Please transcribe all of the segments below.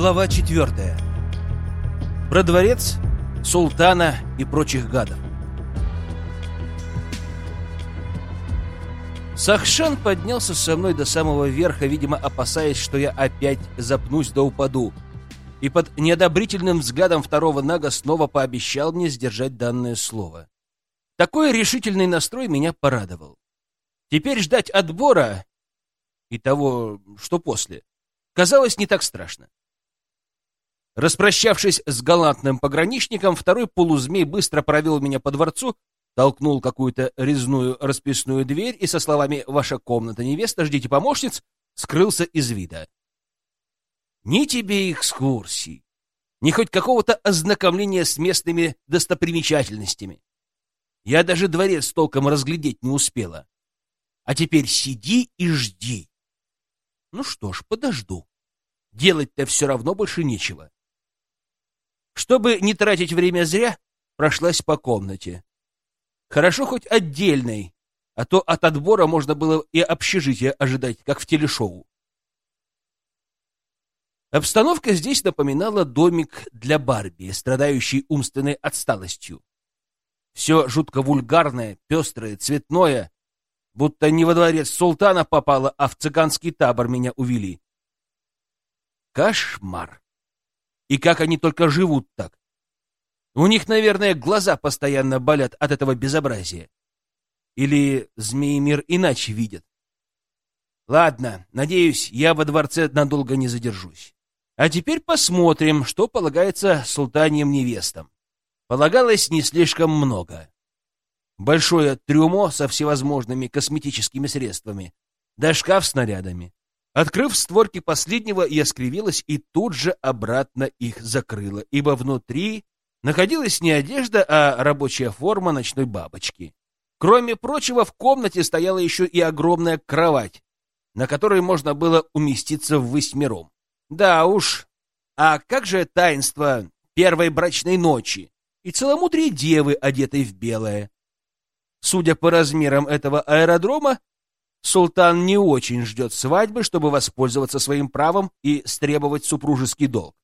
Глава четвертая. Про дворец, султана и прочих гадов. Сахшан поднялся со мной до самого верха, видимо, опасаясь, что я опять запнусь да упаду, и под неодобрительным взглядом второго нага снова пообещал мне сдержать данное слово. Такой решительный настрой меня порадовал. Теперь ждать отбора и того, что после, казалось не так страшно. Распрощавшись с галантным пограничником, второй полузмей быстро провел меня по дворцу, толкнул какую-то резную расписную дверь и со словами «Ваша комната, невеста, ждите помощниц» скрылся из вида. Ни тебе экскурсий, ни хоть какого-то ознакомления с местными достопримечательностями. Я даже дворец толком разглядеть не успела. А теперь сиди и жди. Ну что ж, подожду. Делать-то все равно больше нечего. Чтобы не тратить время зря, прошлась по комнате. Хорошо хоть отдельной, а то от отбора можно было и общежитие ожидать, как в телешоу. Обстановка здесь напоминала домик для Барби, страдающий умственной отсталостью. Все жутко вульгарное, пестрое, цветное, будто не во дворец султана попало, а в цыганский табор меня увели. Кошмар! И как они только живут так? У них, наверное, глаза постоянно болят от этого безобразия. Или змеи-мир иначе видят. Ладно, надеюсь, я во дворце надолго не задержусь. А теперь посмотрим, что полагается султаньим невестам. Полагалось не слишком много. Большое трюмо со всевозможными косметическими средствами, да шкаф с снарядами. Открыв створки последнего, я скривилась и тут же обратно их закрыла, ибо внутри находилась не одежда, а рабочая форма ночной бабочки. Кроме прочего, в комнате стояла еще и огромная кровать, на которой можно было уместиться в восьмером. Да уж, а как же таинство первой брачной ночи и целомудрие девы, одетой в белое? Судя по размерам этого аэродрома, султан не очень ждет свадьбы, чтобы воспользоваться своим правом и стребовать супружеский долг.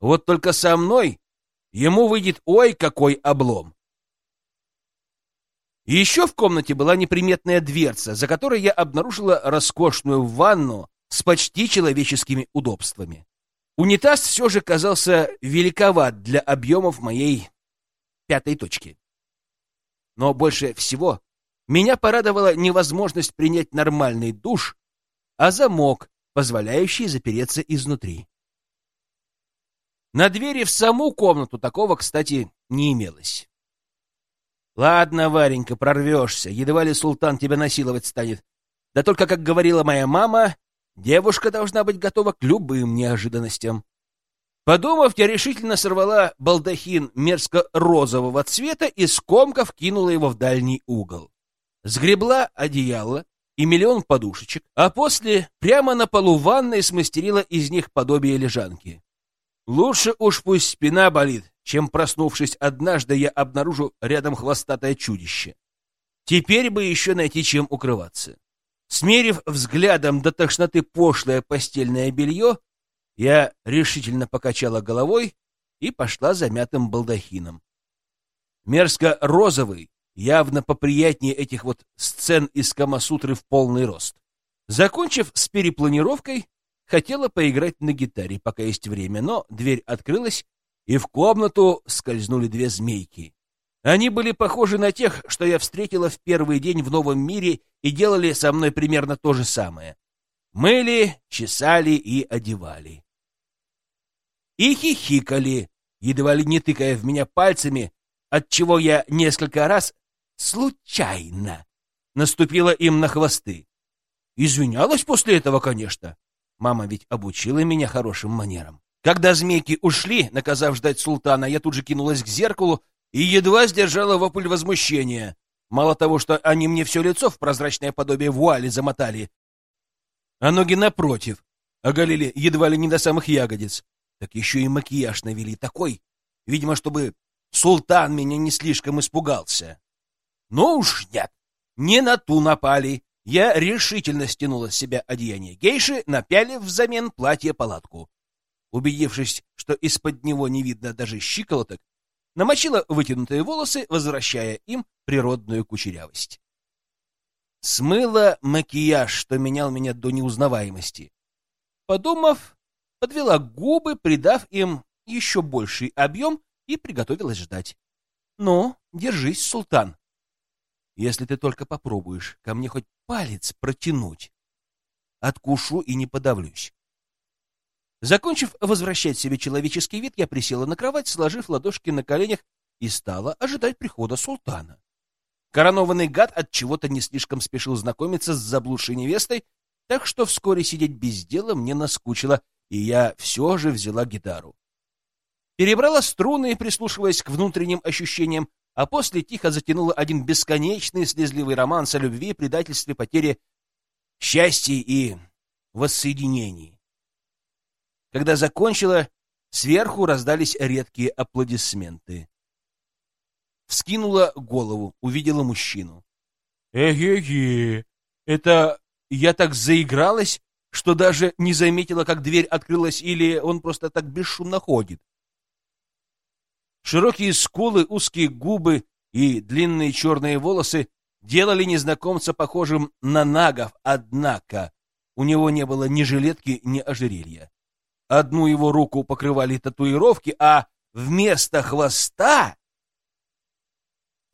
Вот только со мной ему выйдет ой какой облом. Еще в комнате была неприметная дверца, за которой я обнаружила роскошную ванну с почти человеческими удобствами. Унитаз все же казался великоват для объемов моей пятой точки. Но больше всего меня порадовала невозможность принять нормальный душ, а замок, позволяющий запереться изнутри. На двери в саму комнату такого, кстати, не имелось. Ладно, Варенька, прорвешься, едва ли султан тебя насиловать станет. Да только, как говорила моя мама, девушка должна быть готова к любым неожиданностям. Подумав, я решительно сорвала балдахин мерзко-розового цвета и скомков кинула его в дальний угол. Сгребла одеяло и миллион подушечек, а после прямо на полу ванной смастерила из них подобие лежанки. Лучше уж пусть спина болит, чем, проснувшись однажды, я обнаружу рядом хвостатое чудище. Теперь бы еще найти чем укрываться. Смерив взглядом до тошноты пошлое постельное белье, я решительно покачала головой и пошла за мятым балдахином. Мерзко-розовый, явно поприятнее этих вот сцен из Камасутры в полный рост. Закончив с перепланировкой, хотела поиграть на гитаре, пока есть время, но дверь открылась, и в комнату скользнули две змейки. Они были похожи на тех, что я встретила в первый день в новом мире и делали со мной примерно то же самое. Мыли, чесали и одевали и хихикали, едва ли не тыкая в меня пальцами, отчего я несколько раз случайно наступила им на хвосты. Извинялась после этого, конечно. Мама ведь обучила меня хорошим манерам. Когда змейки ушли, наказав ждать султана, я тут же кинулась к зеркалу и едва сдержала вопль возмущения. Мало того, что они мне все лицо в прозрачное подобие вуали замотали, а ноги напротив оголили едва ли не до самых ягодиц так еще и макияж навели такой, видимо, чтобы султан меня не слишком испугался. Но уж нет, не на ту напали. Я решительно стянула с себя одеяние гейши, напялив взамен платье-палатку. убедившись, что из-под него не видно даже щиколоток, намочила вытянутые волосы, возвращая им природную кучерявость. Смыла макияж, что менял меня до неузнаваемости. Подумав, подвела губы, придав им еще больший объем и приготовилась ждать. «Ну, держись, султан. Если ты только попробуешь ко мне хоть палец протянуть, откушу и не подавлюсь». Закончив возвращать себе человеческий вид, я присела на кровать, сложив ладошки на коленях и стала ожидать прихода султана. Коронованный гад от чего-то не слишком спешил знакомиться с заблудшей невестой, так что вскоре сидеть без дела мне наскучило, и я все же взяла гитару. Перебрала струны, прислушиваясь к внутренним ощущениям, а после тихо затянула один бесконечный слезливый романс о любви, предательстве, потере счастья и воссоединении. Когда закончила, сверху раздались редкие аплодисменты. Вскинула голову, увидела мужчину. «Эге-ге! Это я так заигралась, что даже не заметила, как дверь открылась, или он просто так бесшумно ходит?» Широкие скулы, узкие губы и длинные черные волосы делали незнакомца похожим на нагов, однако у него не было ни жилетки, ни ожерелья. Одну его руку покрывали татуировки, а вместо хвоста...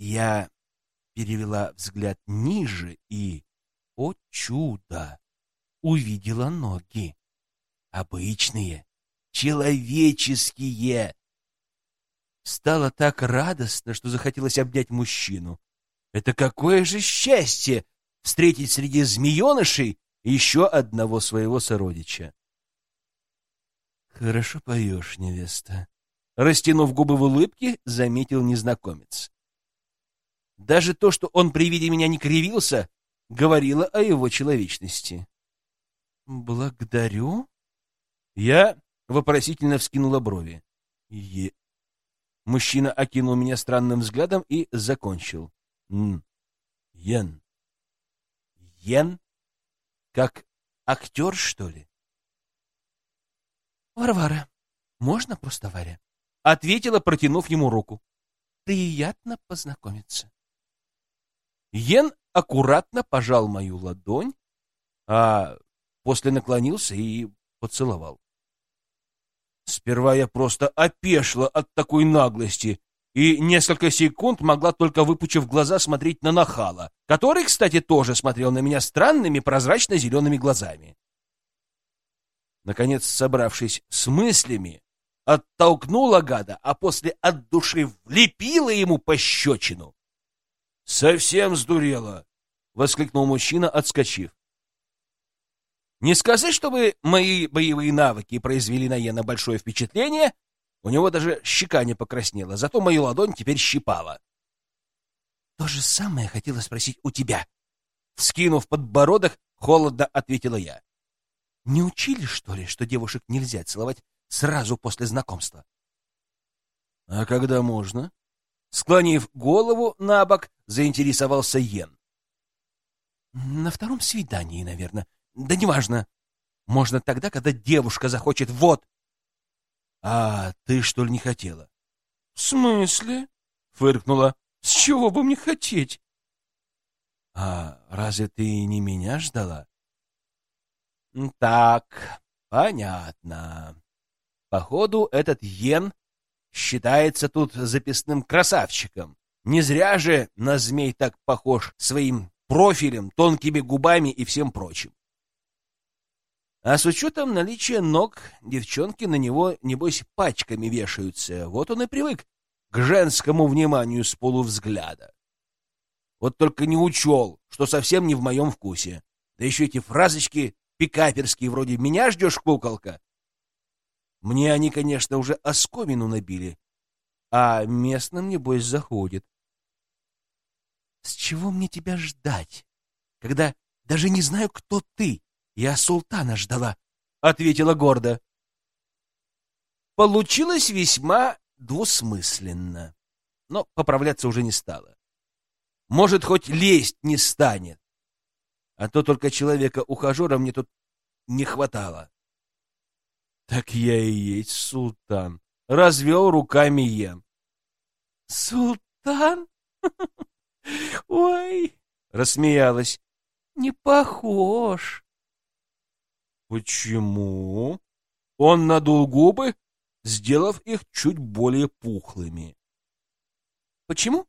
Я перевела взгляд ниже и, о чудо, увидела ноги. Обычные, человеческие. Стало так радостно, что захотелось обнять мужчину. Это какое же счастье встретить среди змеенышей еще одного своего сородича. «Хорошо поешь, невеста», — растянув губы в улыбке, заметил незнакомец. Даже то, что он при виде меня не кривился, говорило о его человечности. «Благодарю?» Я вопросительно вскинула брови. Е... Мужчина окинул меня странным взглядом и закончил. Н. Йен. Йен? Как актер, что ли? «Варвара, можно просто Варя?» — ответила, протянув ему руку. «Приятно познакомиться». Йен аккуратно пожал мою ладонь, а после наклонился и поцеловал. Сперва я просто опешила от такой наглости и несколько секунд могла только выпучив глаза смотреть на нахала, который, кстати, тоже смотрел на меня странными прозрачно-зелеными глазами. Наконец, собравшись с мыслями, оттолкнула гада, а после от души влепила ему пощечину. «Совсем сдурела!» — воскликнул мужчина, отскочив. Не сказать, чтобы мои боевые навыки произвели на Йена большое впечатление, у него даже щека не покраснела, зато мою ладонь теперь щипала. «То же самое хотела спросить у тебя», — вскинув подбородок, холодно ответила я. Не учили, что ли, что девушек нельзя целовать сразу после знакомства? — А когда можно? Склонив голову на бок, заинтересовался Йен. — На втором свидании, наверное. Да неважно. Можно тогда, когда девушка захочет. Вот. — А ты, что ли, не хотела? — В смысле? — фыркнула. — С чего бы мне хотеть? — А разве ты не меня ждала? Так, понятно. Походу, этот Йен считается тут записным красавчиком. Не зря же на змей так похож своим профилем, тонкими губами и всем прочим. А с учетом наличия ног, девчонки на него, небось, пачками вешаются. Вот он и привык к женскому вниманию с полувзгляда. Вот только не учел, что совсем не в моем вкусе. Да еще эти фразочки пикаперские, вроде «меня ждешь, куколка». Мне они, конечно, уже оскомину набили, а местным, небось, заходит. С чего мне тебя ждать, когда даже не знаю, кто ты? Я султана ждала, — ответила гордо. Получилось весьма двусмысленно, но поправляться уже не стало. Может, хоть лезть не станет. А то только человека-ухажера мне тут не хватало. Так я и есть султан. Развел руками Йен. Султан? Ой, рассмеялась. Не похож. Почему? Он надул губы, сделав их чуть более пухлыми. Почему?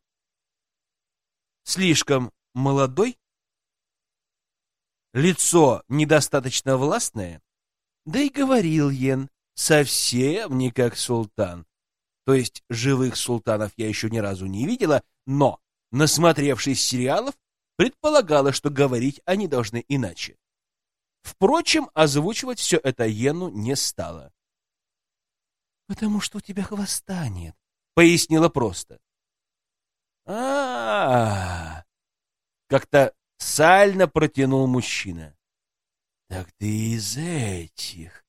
Слишком молодой? Лицо недостаточно властное? Да и говорил Йен, совсем не как султан. То есть живых султанов я еще ни разу не видела, но, насмотревшись сериалов, предполагала, что говорить они должны иначе. Впрочем, озвучивать все это Йену не стало. «Потому что у тебя хвоста нет», — пояснила просто. а, -а, -а Как-то сально протянул мужчина. «Так ты из этих...»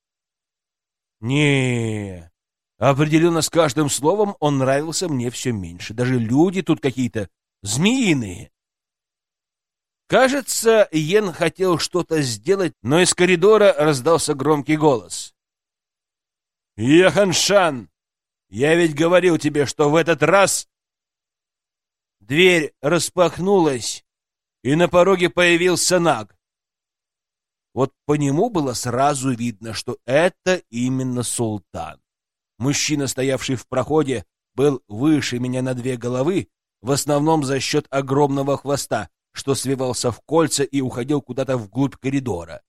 не Определенно, с каждым словом он нравился мне все меньше. Даже люди тут какие-то змеиные. Кажется, Йен хотел что-то сделать, но из коридора раздался громкий голос. «Яханшан, я ведь говорил тебе, что в этот раз...» Дверь распахнулась, и на пороге появился Наг. Вот по нему было сразу видно, что это именно султан. Мужчина, стоявший в проходе, был выше меня на две головы, в основном за счет огромного хвоста, что свивался в кольца и уходил куда-то вглубь коридора.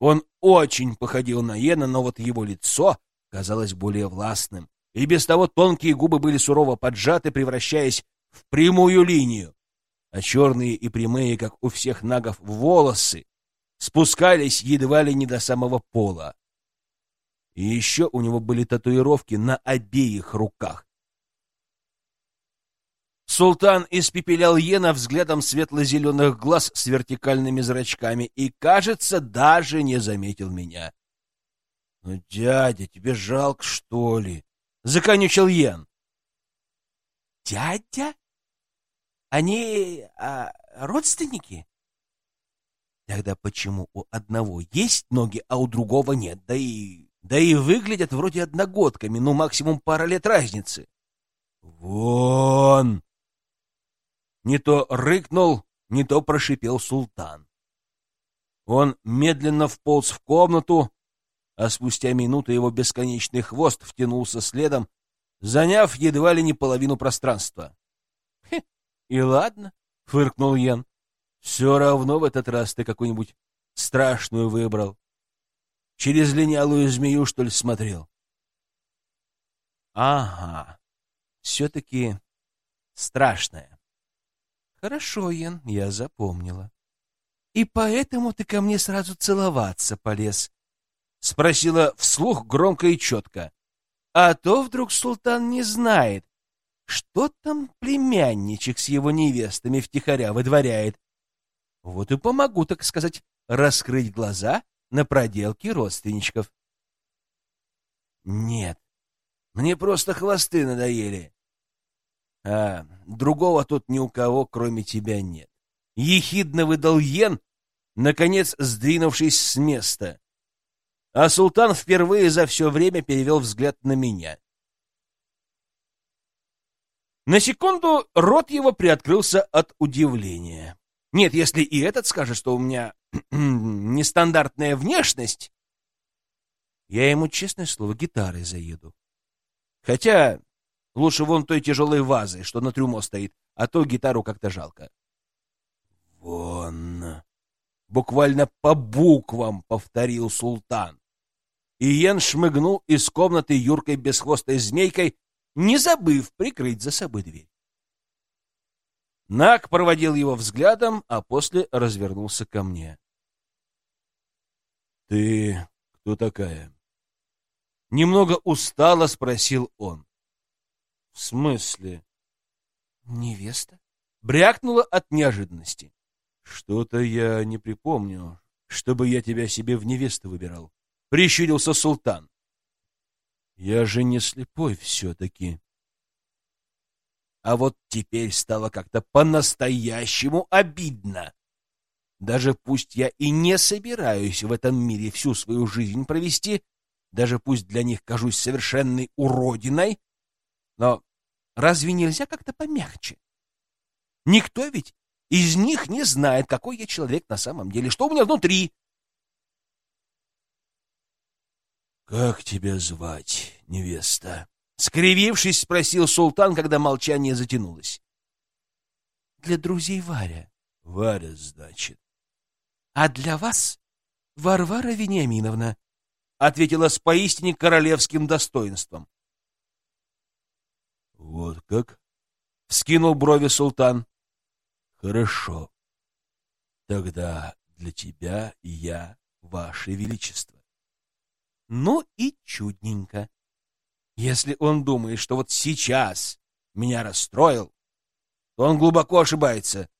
Он очень походил на Йена, но вот его лицо казалось более властным, и без того тонкие губы были сурово поджаты, превращаясь в прямую линию, а черные и прямые, как у всех нагов, волосы спускались едва ли не до самого пола. И еще у него были татуировки на обеих руках. Султан испепелял Йена взглядом светло-зеленых глаз с вертикальными зрачками и, кажется, даже не заметил меня. — Ну, дядя, тебе жалко, что ли? — законючил Йен. — Дядя? Они а, родственники? Тогда почему у одного есть ноги, а у другого нет? Да и... Да и выглядят вроде одногодками, ну максимум пара лет разницы. Вон! Не то рыкнул, не то прошипел султан. Он медленно вполз в комнату, а спустя минуту его бесконечный хвост втянулся следом, заняв едва ли не половину пространства. — И ладно, — фыркнул Йен. Все равно в этот раз ты какую-нибудь страшную выбрал. Через линялую змею, что ли, смотрел? Ага, все-таки страшная. Хорошо, Ян, я запомнила. И поэтому ты ко мне сразу целоваться полез? Спросила вслух громко и четко. А то вдруг султан не знает, что там племянничек с его невестами втихаря выдворяет, вот и помогу, так сказать, раскрыть глаза на проделки родственничков. Нет, мне просто хвосты надоели. А другого тут ни у кого, кроме тебя, нет. Ехидно выдал Йен, наконец сдвинувшись с места. А султан впервые за все время перевел взгляд на меня. На секунду рот его приоткрылся от удивления. Нет, если и этот скажет, что у меня нестандартная внешность, я ему, честное слово, гитарой заеду. Хотя лучше вон той тяжелой вазой, что на трюмо стоит, а то гитару как-то жалко. Вон. Буквально по буквам повторил султан. И Йен шмыгнул из комнаты юркой бесхвостой змейкой, не забыв прикрыть за собой дверь. Нак проводил его взглядом, а после развернулся ко мне. — Ты кто такая? Немного устало спросил он. — В смысле? — Невеста. Брякнула от неожиданности. — Что-то я не припомню, чтобы я тебя себе в невесту выбирал. Прищурился султан. — Я же не слепой все-таки. А вот теперь стало как-то по-настоящему обидно. Даже пусть я и не собираюсь в этом мире всю свою жизнь провести, даже пусть для них кажусь совершенной уродиной, но разве нельзя как-то помягче? Никто ведь из них не знает, какой я человек на самом деле, что у меня внутри. «Как тебя звать, невеста?» Скривившись, спросил султан, когда молчание затянулось. «Для друзей Варя». «Варя, значит». «А для вас Варвара Вениаминовна», — ответила с поистине королевским достоинством. «Вот как?» — вскинул брови султан. «Хорошо. Тогда для тебя я, ваше величество». Ну и чудненько. Если он думает, что вот сейчас меня расстроил, то он глубоко ошибается.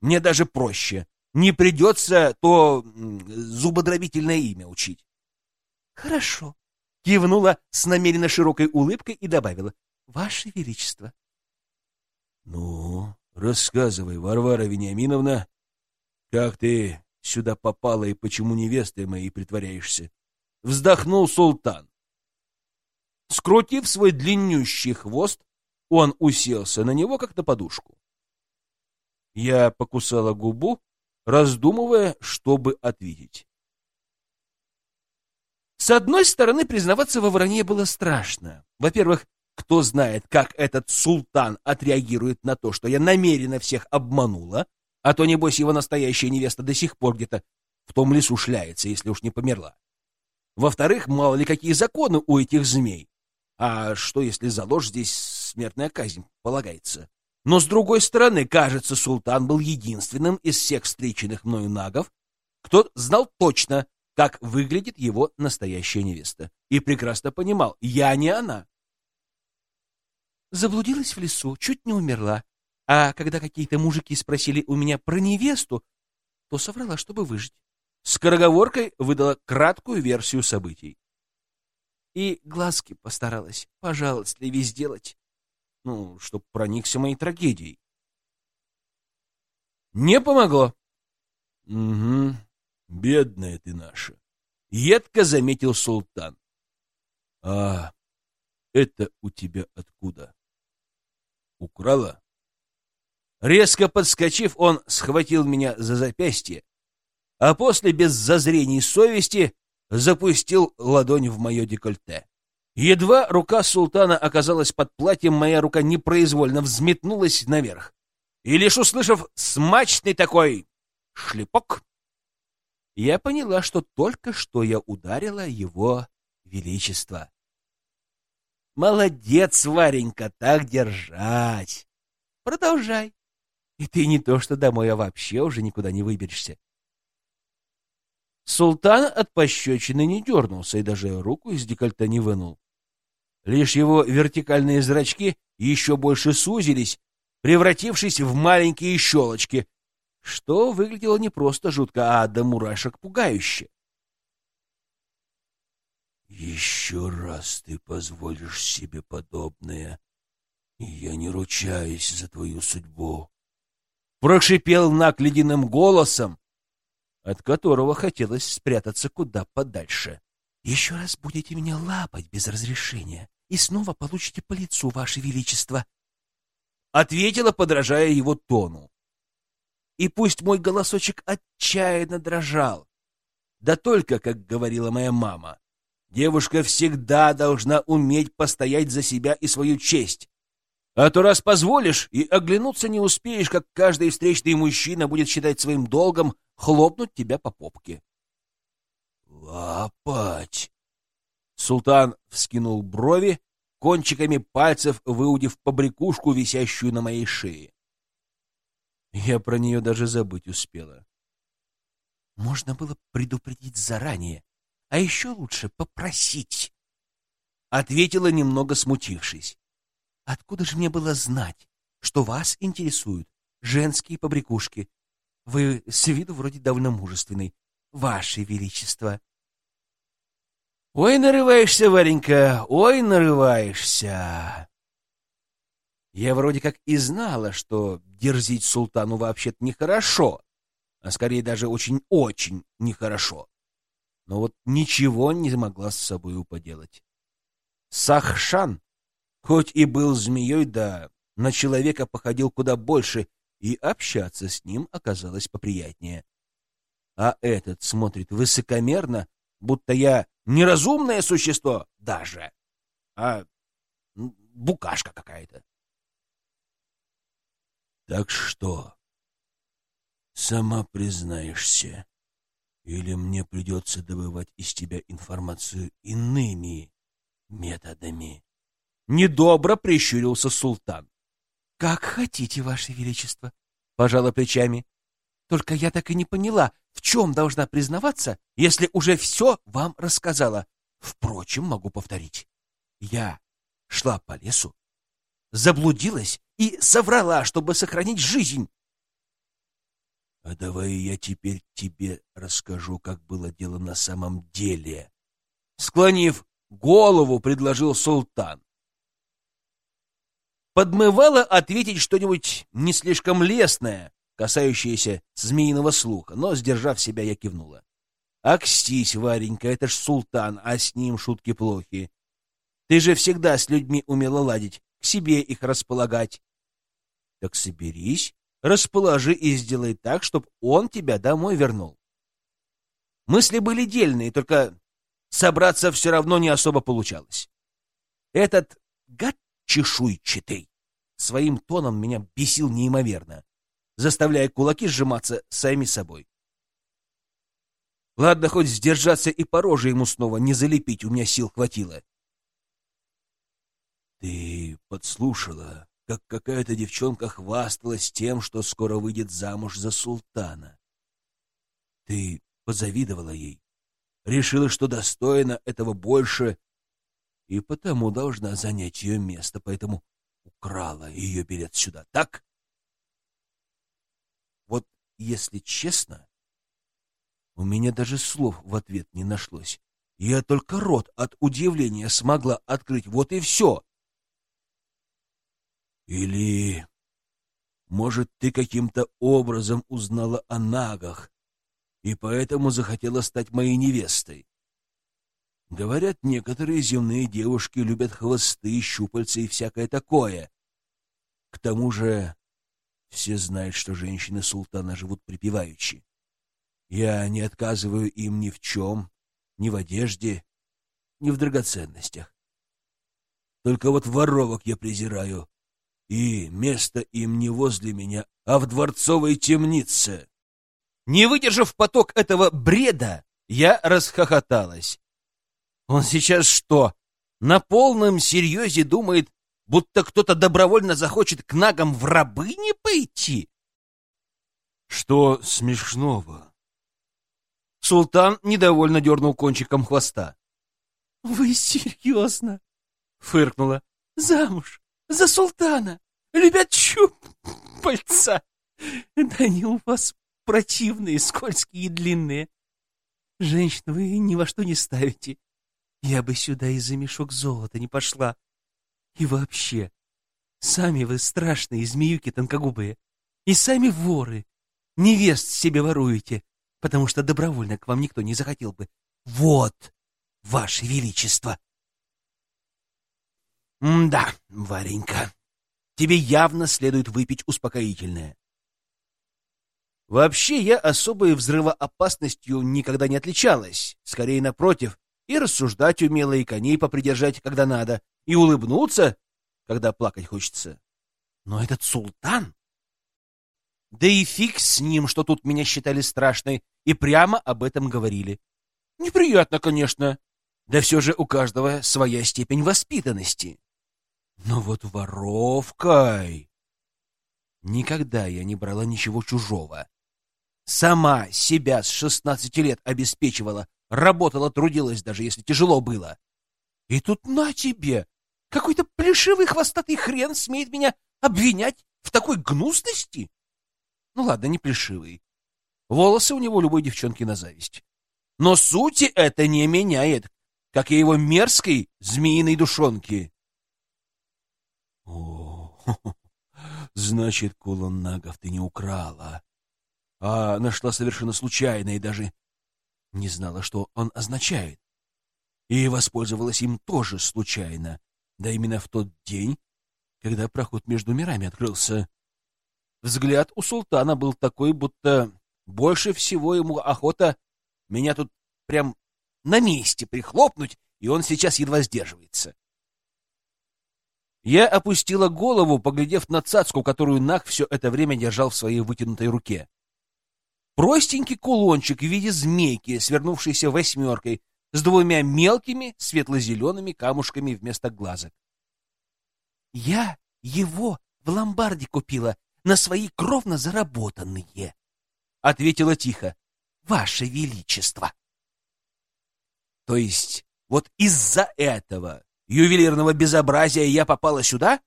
Мне даже проще. Не придется то зубодробительное имя учить. — Хорошо. Кивнула с намеренно широкой улыбкой и добавила. — Ваше Величество. — Ну, рассказывай, Варвара Вениаминовна, как ты сюда попала и почему невестой моей притворяешься? Вздохнул султан. Скрутив свой длиннющий хвост, он уселся на него, как на подушку. Я покусала губу, раздумывая, чтобы ответить. С одной стороны, признаваться во вранье было страшно. Во-первых, кто знает, как этот султан отреагирует на то, что я намеренно всех обманула, а то, небось, его настоящая невеста до сих пор где-то в том лесу шляется, если уж не померла. Во-вторых, мало ли какие законы у этих змей. А что, если за ложь здесь смертная казнь полагается? Но, с другой стороны, кажется, султан был единственным из всех встреченных мною нагов, кто знал точно, как выглядит его настоящая невеста, и прекрасно понимал, я не она. Заблудилась в лесу, чуть не умерла, а когда какие-то мужики спросили у меня про невесту, то соврала, чтобы выжить. Скороговоркой выдала краткую версию событий. И глазки постаралась пожалостливее сделать, ну, чтоб проникся моей трагедией. Не помогло. — Угу, бедная ты наша, — едко заметил султан. — А это у тебя откуда? Украла? Резко подскочив, он схватил меня за запястье, а после, без зазрений совести, запустил ладонь в мое декольте. Едва рука султана оказалась под платьем, моя рука непроизвольно взметнулась наверх. И лишь услышав смачный такой шлепок, я поняла, что только что я ударила его величество. Молодец, Варенька, так держать. Продолжай. И ты не то что домой, а вообще уже никуда не выберешься. Султан от пощечины не дернулся и даже руку из декольта не вынул. Лишь его вертикальные зрачки еще больше сузились, превратившись в маленькие щелочки, что выглядело не просто жутко, а до мурашек пугающе. «Еще раз ты позволишь себе подобное, и я не ручаюсь за твою судьбу», — прошипел Нак ледяным голосом, от которого хотелось спрятаться куда подальше. «Еще раз будете меня лапать без разрешения, и снова получите по лицу, Ваше Величество!» Ответила, подражая его тону. И пусть мой голосочек отчаянно дрожал, да только, как говорила моя мама, девушка всегда должна уметь постоять за себя и свою честь. А то раз позволишь, и оглянуться не успеешь, как каждый встречный мужчина будет считать своим долгом хлопнуть тебя по попке. «Лапать!» Султан вскинул брови, кончиками пальцев выудив побрякушку, висящую на моей шее. Я про нее даже забыть успела. Можно было предупредить заранее, а еще лучше попросить. Ответила, немного смутившись. Откуда же мне было знать, что вас интересуют женские побрякушки? Вы с виду вроде довольно мужественный, ваше величество. Ой, нарываешься, Варенька, ой, нарываешься. Я вроде как и знала, что дерзить султану вообще-то нехорошо, а скорее даже очень-очень нехорошо. Но вот ничего не могла с собой поделать. Сахшан, хоть и был змеей, да на человека походил куда больше, и общаться с ним оказалось поприятнее. А этот смотрит высокомерно, будто я неразумное существо даже, а букашка какая-то. Так что, сама признаешься, или мне придется добывать из тебя информацию иными методами? Недобро прищурился султан. — Как хотите, Ваше Величество, — пожала плечами. — Только я так и не поняла, в чем должна признаваться, если уже все вам рассказала. Впрочем, могу повторить. Я шла по лесу, заблудилась и соврала, чтобы сохранить жизнь. А давай я теперь тебе расскажу, как было дело на самом деле. Склонив голову, предложил султан. Подмывало ответить что-нибудь не слишком лестное, касающееся змеиного слуха, но, сдержав себя, я кивнула. «Акстись, Варенька, это ж султан, а с ним шутки плохи. Ты же всегда с людьми умела ладить, к себе их располагать. Так соберись, расположи и сделай так, чтобы он тебя домой вернул. Мысли были дельные, только собраться все равно не особо получалось. Этот гад чешуйчатый своим тоном меня бесил неимоверно, заставляя кулаки сжиматься сами собой. Ладно, хоть сдержаться и по роже ему снова не залепить, у меня сил хватило. Ты подслушала, как какая-то девчонка хвасталась тем, что скоро выйдет замуж за султана. Ты позавидовала ей, решила, что достойна этого больше, и потому должна занять ее место, поэтому украла ее билет сюда, так? Вот, если честно, у меня даже слов в ответ не нашлось. Я только рот от удивления смогла открыть, вот и все. Или, может, ты каким-то образом узнала о нагах и поэтому захотела стать моей невестой? Говорят, некоторые земные девушки любят хвосты, щупальца и всякое такое. К тому же все знают, что женщины султана живут припеваючи. Я не отказываю им ни в чем, ни в одежде, ни в драгоценностях. Только вот воровок я презираю, и место им не возле меня, а в дворцовой темнице. Не выдержав поток этого бреда, я расхохоталась. Он сейчас что, на полном серьезе думает, будто кто-то добровольно захочет к нагам в рабыни пойти? Что смешного? Султан недовольно дернул кончиком хвоста. — Вы серьезно? — фыркнула. — Замуж? За султана? Любят щупальца? Да они у вас противные, скользкие и длинные. Женщин вы ни во что не ставите. Я бы сюда из-за мешок золота не пошла. И вообще, сами вы страшные змеюки тонкогубые. И сами воры. Невест себе воруете, потому что добровольно к вам никто не захотел бы. Вот, ваше величество. М-да, Варенька, тебе явно следует выпить успокоительное. Вообще, я особой взрывоопасностью никогда не отличалась. Скорее, напротив, и рассуждать умела, и коней попридержать, когда надо, и улыбнуться, когда плакать хочется. Но этот султан... Да и фиг с ним, что тут меня считали страшной, и прямо об этом говорили. Неприятно, конечно. Да все же у каждого своя степень воспитанности. Но вот воровкой... Никогда я не брала ничего чужого. Сама себя с шестнадцати лет обеспечивала, работала, трудилась, даже если тяжело было. И тут на тебе! Какой-то плешивый хвостатый хрен смеет меня обвинять в такой гнусности? Ну ладно, не плешивый. Волосы у него любой девчонки на зависть. Но сути это не меняет, как и его мерзкой змеиной душонки. О, значит, кулон нагов ты не украла, а нашла совершенно случайно и даже не знала, что он означает, и воспользовалась им тоже случайно, да именно в тот день, когда проход между мирами открылся. Взгляд у султана был такой, будто больше всего ему охота меня тут прям на месте прихлопнуть, и он сейчас едва сдерживается. Я опустила голову, поглядев на цацку, которую Нах все это время держал в своей вытянутой руке. Простенький кулончик в виде змейки, свернувшейся восьмеркой, с двумя мелкими светло-зелеными камушками вместо глазок. «Я его в ломбарде купила на свои кровно заработанные», — ответила тихо. «Ваше Величество!» «То есть вот из-за этого ювелирного безобразия я попала сюда?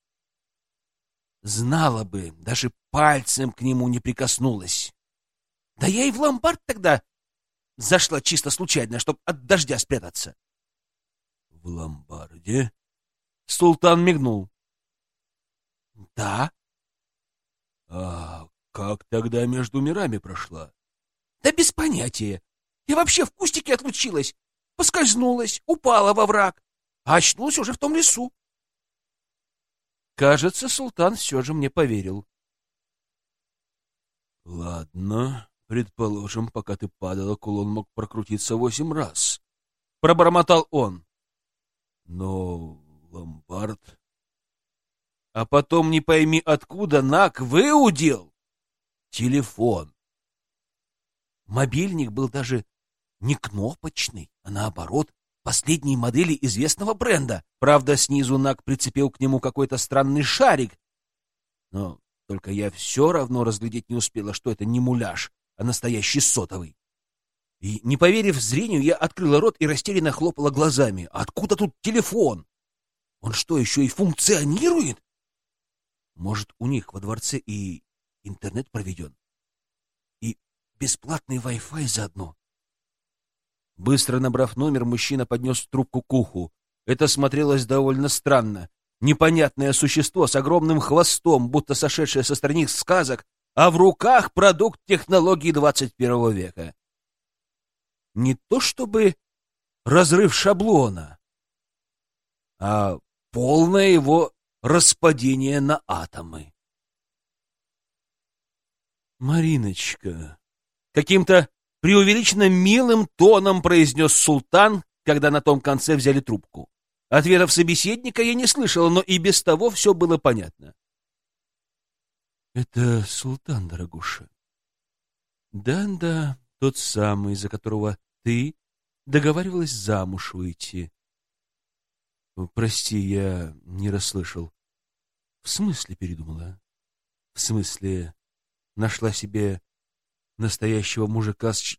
Знала бы, даже пальцем к нему не прикоснулась. Да я и в ломбард тогда зашла чисто случайно, чтобы от дождя спрятаться. — В ломбарде? Султан мигнул. — Да. — А как тогда между мирами прошла? — Да без понятия. Я вообще в кустике отлучилась, поскользнулась, упала во враг а очнулась уже в том лесу. Кажется, султан все же мне поверил. Ладно, предположим, пока ты падала, кулон мог прокрутиться восемь раз. Пробормотал он. Но ломбард... А потом, не пойми откуда, Нак выудил телефон. Мобильник был даже не кнопочный, а наоборот, последней модели известного бренда. Правда, снизу Нак прицепил к нему какой-то странный шарик. Но только я все равно разглядеть не успела, что это не муляж, а настоящий сотовый. И, не поверив зрению, я открыла рот и растерянно хлопала глазами. Откуда тут телефон? Он что, еще и функционирует? Может, у них во дворце и интернет проведен? И бесплатный Wi-Fi заодно? Быстро набрав номер, мужчина поднес трубку к уху. Это смотрелось довольно странно. Непонятное существо с огромным хвостом, будто сошедшее со страниц сказок, а в руках продукт технологий 21 века. Не то чтобы разрыв шаблона, а полное его распадение на атомы. Мариночка, каким-то преувеличенно милым тоном произнес султан, когда на том конце взяли трубку. Ответов собеседника я не слышал, но и без того все было понятно. «Это султан, дорогуша. Да-да, тот самый, за которого ты договаривалась замуж выйти. Прости, я не расслышал. В смысле передумала? В смысле нашла себе настоящего мужика с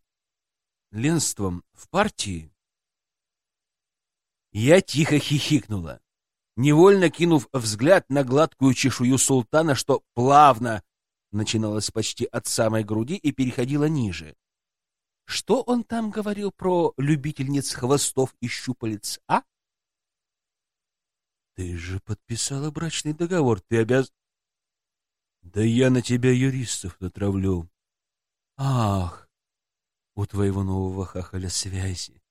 членством в партии? Я тихо хихикнула, невольно кинув взгляд на гладкую чешую султана, что плавно начиналась почти от самой груди и переходила ниже. Что он там говорил про любительниц хвостов и щупалец, а? Ты же подписала брачный договор, ты обяз... Да я на тебя юристов натравлю. Ах, у твоего нового хахаля связи.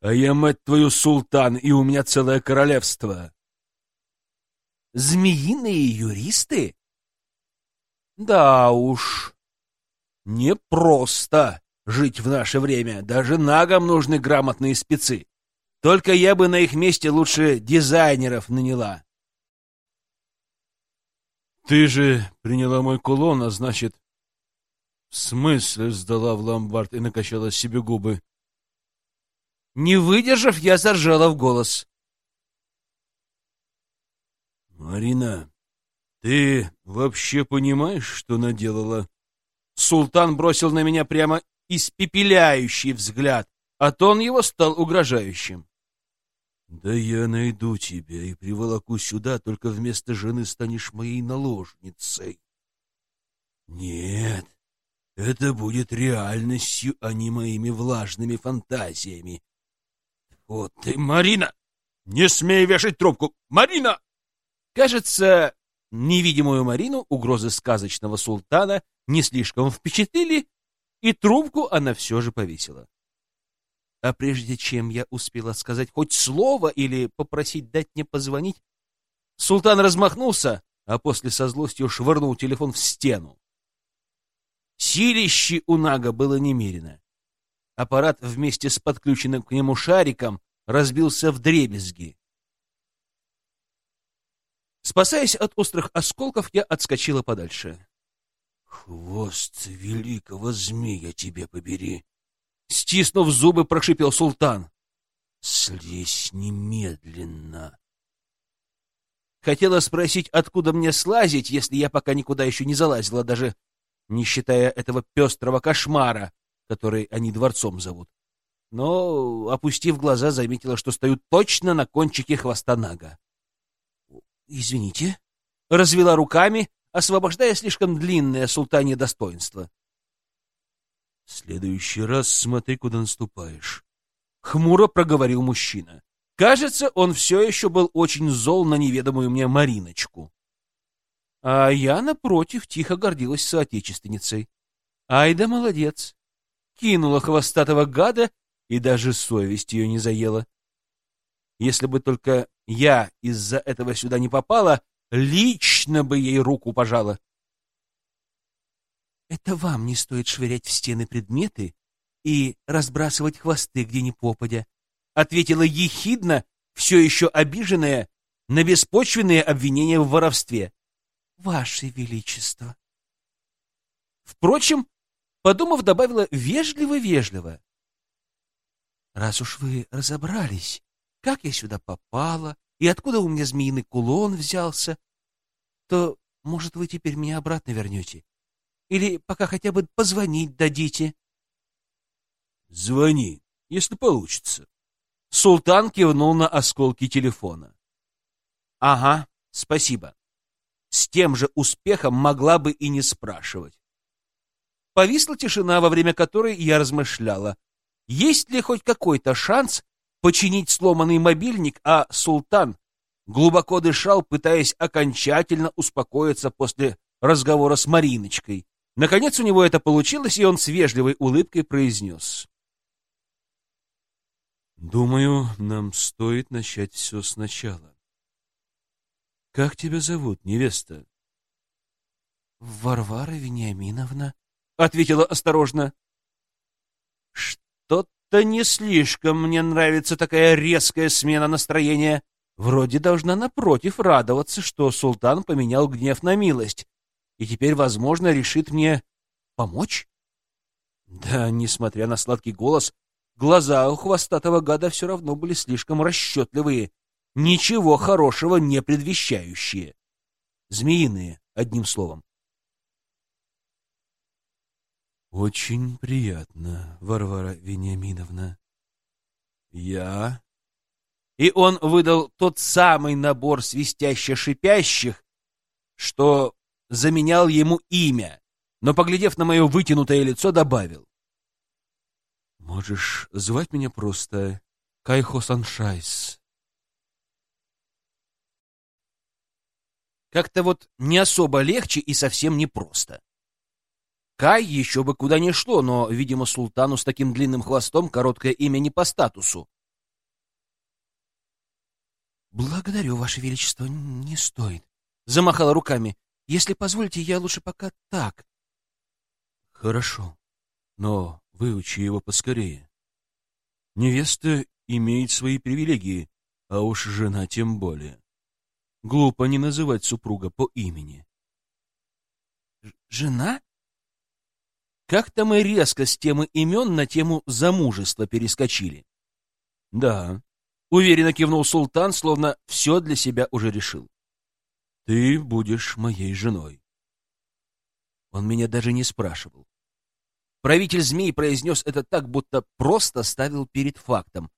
А я, мать твою, султан, и у меня целое королевство. Змеиные юристы? Да уж, не просто жить в наше время. Даже нагам нужны грамотные спецы. Только я бы на их месте лучше дизайнеров наняла. Ты же приняла мой кулон, а значит, в смысле сдала в ломбард и накачала себе губы? Не выдержав, я заржала в голос. Марина, ты вообще понимаешь, что наделала? Султан бросил на меня прямо испепеляющий взгляд, а тон его стал угрожающим. Да я найду тебя и приволоку сюда, только вместо жены станешь моей наложницей. Нет, это будет реальностью, а не моими влажными фантазиями. Вот ты, Марина! Не смей вешать трубку! Марина! Кажется, невидимую Марину угрозы сказочного султана не слишком впечатлили, и трубку она все же повесила. А прежде чем я успела сказать хоть слово или попросить дать мне позвонить, султан размахнулся, а после со злостью швырнул телефон в стену. Силищи у Нага было немерено. Аппарат вместе с подключенным к нему шариком разбился в дребезги. Спасаясь от острых осколков, я отскочила подальше. «Хвост великого змея тебе побери!» Стиснув зубы, прошипел султан. «Слезь немедленно!» Хотела спросить, откуда мне слазить, если я пока никуда еще не залазила, даже не считая этого пестрого кошмара, который они дворцом зовут. Но, опустив глаза, заметила, что стою точно на кончике хвоста Нага. «Извините», — развела руками, освобождая слишком длинное султане достоинство. — В следующий раз смотри, куда наступаешь. Хмуро проговорил мужчина. Кажется, он все еще был очень зол на неведомую мне Мариночку. А я, напротив, тихо гордилась соотечественницей. Ай да молодец! Кинула хвостатого гада, и даже совесть ее не заела. Если бы только я из-за этого сюда не попала, лично бы ей руку пожала. Это вам не стоит швырять в стены предметы и разбрасывать хвосты где ни попадя, ответила ехидно, все еще обиженная на беспочвенные обвинения в воровстве. Ваше Величество. Впрочем, подумав, добавила вежливо-вежливо. Раз уж вы разобрались, как я сюда попала и откуда у меня змеиный кулон взялся, то, может, вы теперь меня обратно вернете? Или пока хотя бы позвонить дадите? Звони, если получится. Султан кивнул на осколки телефона. Ага, спасибо. С тем же успехом могла бы и не спрашивать. Повисла тишина, во время которой я размышляла, есть ли хоть какой-то шанс починить сломанный мобильник, а султан глубоко дышал, пытаясь окончательно успокоиться после разговора с Мариночкой. Наконец у него это получилось, и он с вежливой улыбкой произнес. «Думаю, нам стоит начать все сначала. Как тебя зовут, невеста?» «Варвара Вениаминовна», — ответила осторожно. «Что-то не слишком мне нравится такая резкая смена настроения. Вроде должна, напротив, радоваться, что султан поменял гнев на милость, и теперь, возможно, решит мне помочь? Да, несмотря на сладкий голос, глаза у хвостатого гада все равно были слишком расчетливые, ничего хорошего не предвещающие. Змеиные, одним словом. Очень приятно, Варвара Вениаминовна. Я... И он выдал тот самый набор свистяще-шипящих, что заменял ему имя, но, поглядев на мое вытянутое лицо, добавил. «Можешь звать меня просто Кайхо Саншайс». Как-то вот не особо легче и совсем непросто. Кай еще бы куда ни шло, но, видимо, султану с таким длинным хвостом короткое имя не по статусу. «Благодарю, Ваше Величество, не стоит», — замахала руками. Если позволите, я лучше пока так. Хорошо, но выучи его поскорее. Невеста имеет свои привилегии, а уж жена тем более. Глупо не называть супруга по имени. Жена? Как-то мы резко с темы имен на тему замужества перескочили. Да, уверенно кивнул султан, словно все для себя уже решил. Ты будешь моей женой. Он меня даже не спрашивал. Правитель змей произнес это так, будто просто ставил перед фактом.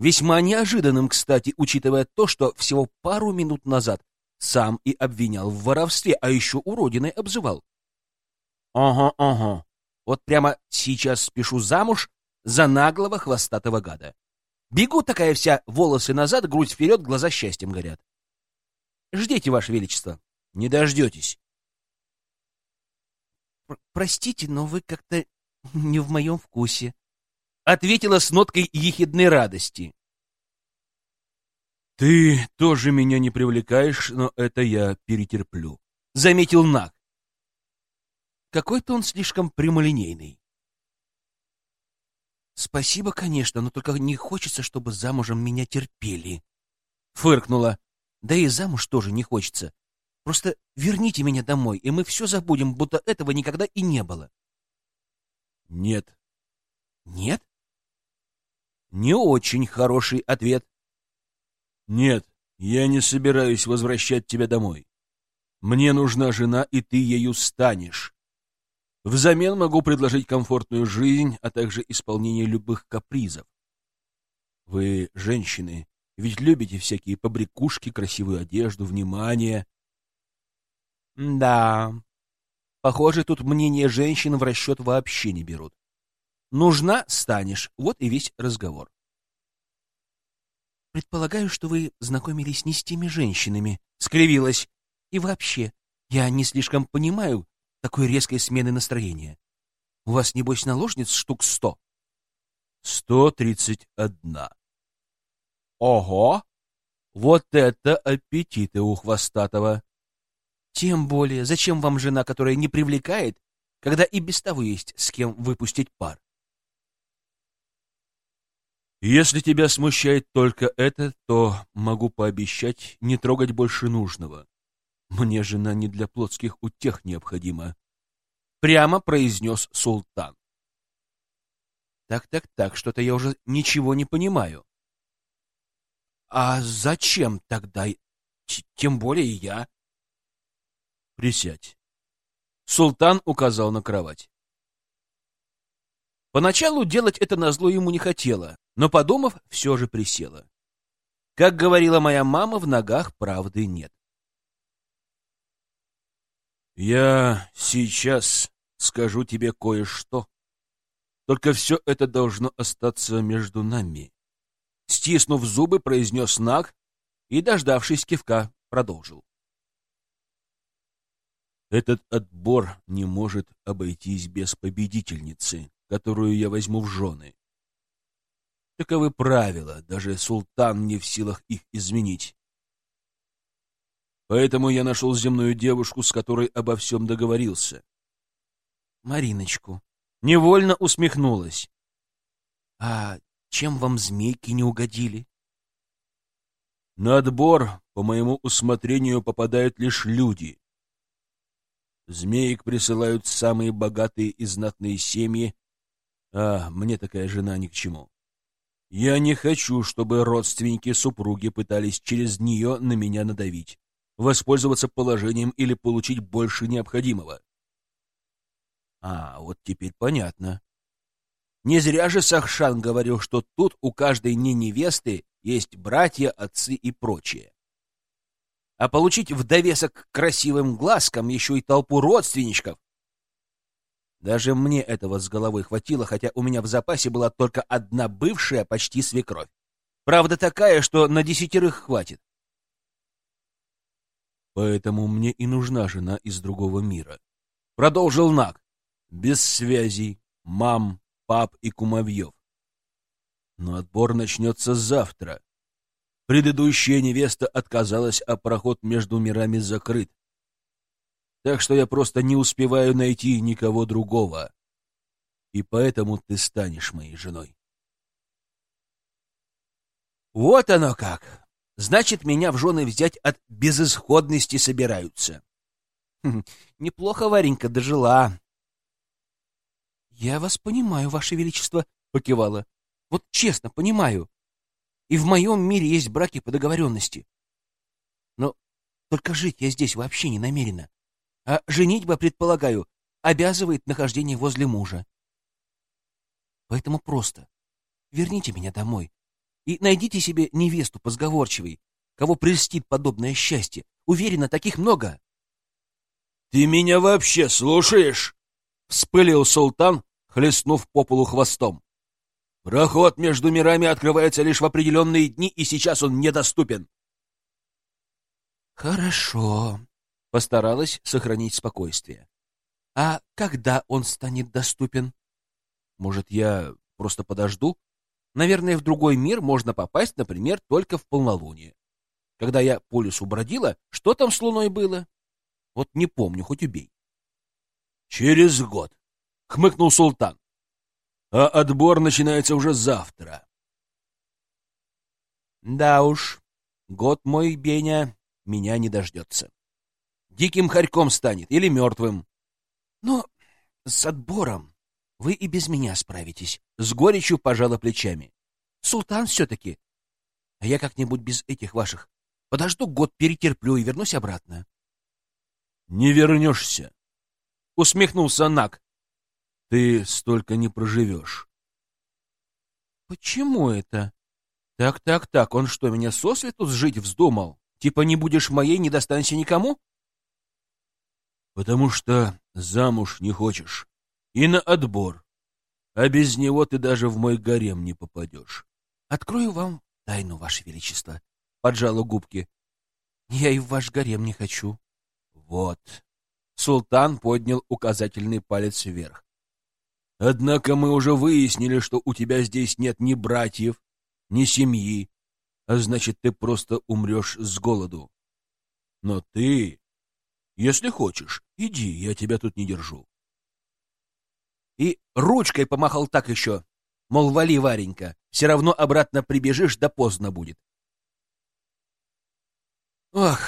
Весьма неожиданным, кстати, учитывая то, что всего пару минут назад сам и обвинял в воровстве, а еще уродиной обзывал. Ага, ага. Вот прямо сейчас спешу замуж за наглого хвостатого гада. Бегу такая вся, волосы назад, грудь вперед, глаза счастьем горят. Ждите, Ваше Величество. Не дождетесь. Простите, но вы как-то Не в моем вкусе, — ответила с ноткой ехидной радости. «Ты тоже меня не привлекаешь, но это я перетерплю», — заметил Нак. Какой-то он слишком прямолинейный. «Спасибо, конечно, но только не хочется, чтобы замужем меня терпели», — фыркнула. «Да и замуж тоже не хочется. Просто верните меня домой, и мы все забудем, будто этого никогда и не было». «Нет». «Нет?» «Не очень хороший ответ». «Нет, я не собираюсь возвращать тебя домой. Мне нужна жена, и ты ею станешь. Взамен могу предложить комфортную жизнь, а также исполнение любых капризов. Вы, женщины, ведь любите всякие побрякушки, красивую одежду, внимание. Да, похоже, тут мнение женщин в расчет вообще не берут. Нужна — станешь, вот и весь разговор. Предполагаю, что вы знакомились не с теми женщинами, — скривилась. И вообще, я не слишком понимаю, такой резкой смены настроения? У вас, небось, наложниц штук сто? Сто тридцать одна. Ого! Вот это аппетиты у хвостатого! Тем более, зачем вам жена, которая не привлекает, когда и без того есть с кем выпустить пар? Если тебя смущает только это, то могу пообещать не трогать больше нужного. Мне жена не для плотских утех необходима. Прямо произнес султан. Так-так-так, что-то я уже ничего не понимаю. А зачем тогда? Тем более я. Присядь. Султан указал на кровать. Поначалу делать это назло ему не хотела, но, подумав, все же присела. Как говорила моя мама, в ногах правды нет. Я сейчас скажу тебе кое-что. Только все это должно остаться между нами. Стиснув зубы, произнес Наг и, дождавшись кивка, продолжил. Этот отбор не может обойтись без победительницы, которую я возьму в жены. Таковы правила, даже султан не в силах их изменить. Поэтому я нашел земную девушку, с которой обо всем договорился. Мариночку. Невольно усмехнулась. А чем вам змейки не угодили? На отбор, по моему усмотрению, попадают лишь люди. Змеек присылают самые богатые и знатные семьи, а мне такая жена ни к чему. Я не хочу, чтобы родственники супруги пытались через нее на меня надавить воспользоваться положением или получить больше необходимого. А, вот теперь понятно. Не зря же Сахшан говорил, что тут у каждой не невесты есть братья, отцы и прочее. А получить в довесок красивым глазкам еще и толпу родственничков. Даже мне этого с головой хватило, хотя у меня в запасе была только одна бывшая почти свекровь. Правда такая, что на десятерых хватит. Поэтому мне и нужна жена из другого мира. Продолжил Нак. Без связей, мам, пап и кумовьев. Но отбор начнется завтра. Предыдущая невеста отказалась, а проход между мирами закрыт. Так что я просто не успеваю найти никого другого. И поэтому ты станешь моей женой. Вот оно как! Значит, меня в жены взять от безысходности собираются. Хм, неплохо Варенька дожила. — Я вас понимаю, Ваше Величество, — покивала. — Вот честно, понимаю. И в моем мире есть браки по договоренности. Но только жить я здесь вообще не намерена. А женитьба, предполагаю, обязывает нахождение возле мужа. Поэтому просто верните меня домой, и найдите себе невесту позговорчивой, кого прельстит подобное счастье. Уверена, таких много. — Ты меня вообще слушаешь? — вспылил султан, хлестнув по полу хвостом. — Проход между мирами открывается лишь в определенные дни, и сейчас он недоступен. — Хорошо, — постаралась сохранить спокойствие. — А когда он станет доступен? Может, я просто подожду? Наверное, в другой мир можно попасть, например, только в полнолуние. Когда я по лесу бродила, что там с луной было? Вот не помню, хоть убей. Через год, — хмыкнул султан. А отбор начинается уже завтра. Да уж, год мой, Беня, меня не дождется. Диким хорьком станет или мертвым. Но с отбором вы и без меня справитесь. С горечью пожала плечами. Султан все-таки. А я как-нибудь без этих ваших. Подожду год, перетерплю и вернусь обратно. — Не вернешься, — усмехнулся Нак. — Ты столько не проживешь. — Почему это? Так, так, так, он что, меня сосвету сжить вздумал? Типа не будешь моей, не достанься никому? — Потому что замуж не хочешь. И на отбор а без него ты даже в мой гарем не попадешь. — Открою вам тайну, Ваше Величество, — поджала губки. — Я и в ваш гарем не хочу. — Вот. Султан поднял указательный палец вверх. — Однако мы уже выяснили, что у тебя здесь нет ни братьев, ни семьи, а значит, ты просто умрешь с голоду. Но ты, если хочешь, иди, я тебя тут не держу и ручкой помахал так еще. Мол, вали, Варенька, все равно обратно прибежишь, да поздно будет. Ох,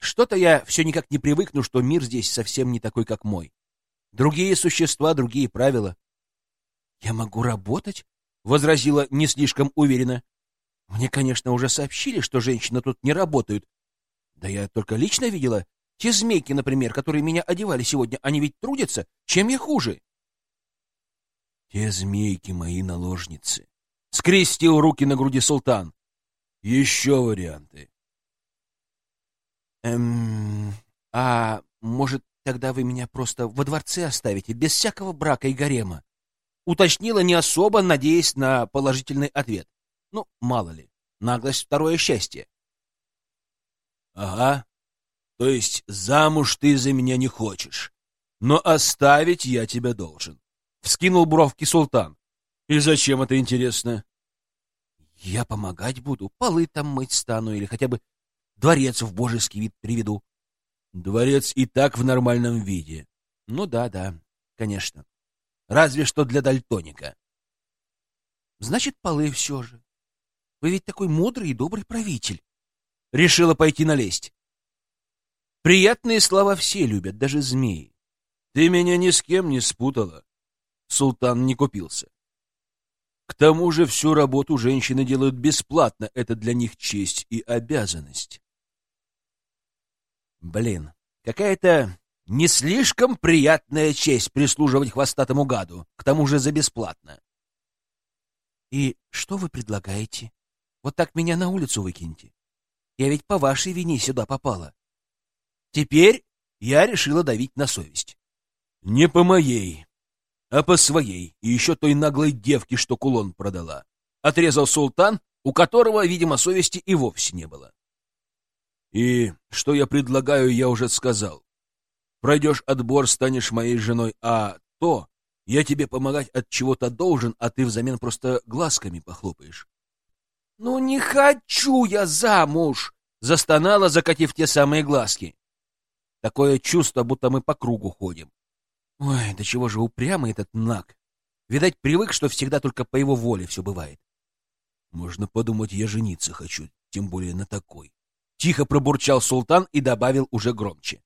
что-то я все никак не привыкну, что мир здесь совсем не такой, как мой. Другие существа, другие правила. «Я могу работать?» — возразила не слишком уверенно. «Мне, конечно, уже сообщили, что женщины тут не работают. Да я только лично видела. Те змейки, например, которые меня одевали сегодня, они ведь трудятся. Чем я хуже?» Те змейки мои наложницы. Скрестил руки на груди султан. Еще варианты. Эм, а может, тогда вы меня просто во дворце оставите, без всякого брака и гарема? Уточнила не особо, надеясь на положительный ответ. Ну, мало ли, наглость — второе счастье. Ага, то есть замуж ты за меня не хочешь, но оставить я тебя должен. Вскинул бровки султан. И зачем это интересно? Я помогать буду, полы там мыть стану или хотя бы дворец в божеский вид приведу. Дворец и так в нормальном виде. Ну да, да, конечно. Разве что для дальтоника. Значит, полы все же. Вы ведь такой мудрый и добрый правитель. Решила пойти налезть. Приятные слова все любят, даже змеи. Ты меня ни с кем не спутала. Султан не купился. К тому же всю работу женщины делают бесплатно, это для них честь и обязанность. Блин, какая-то не слишком приятная честь прислуживать хвостатому гаду, к тому же за бесплатно. И что вы предлагаете? Вот так меня на улицу выкиньте. Я ведь по вашей вине сюда попала. Теперь я решила давить на совесть. Не по моей, а по своей и еще той наглой девке, что кулон продала. Отрезал султан, у которого, видимо, совести и вовсе не было. И что я предлагаю, я уже сказал. Пройдешь отбор, станешь моей женой, а то я тебе помогать от чего-то должен, а ты взамен просто глазками похлопаешь. — Ну не хочу я замуж! — застонала, закатив те самые глазки. Такое чувство, будто мы по кругу ходим. Ой, да чего же упрямый этот наг. Видать, привык, что всегда только по его воле все бывает. Можно подумать, я жениться хочу, тем более на такой. Тихо пробурчал султан и добавил уже громче.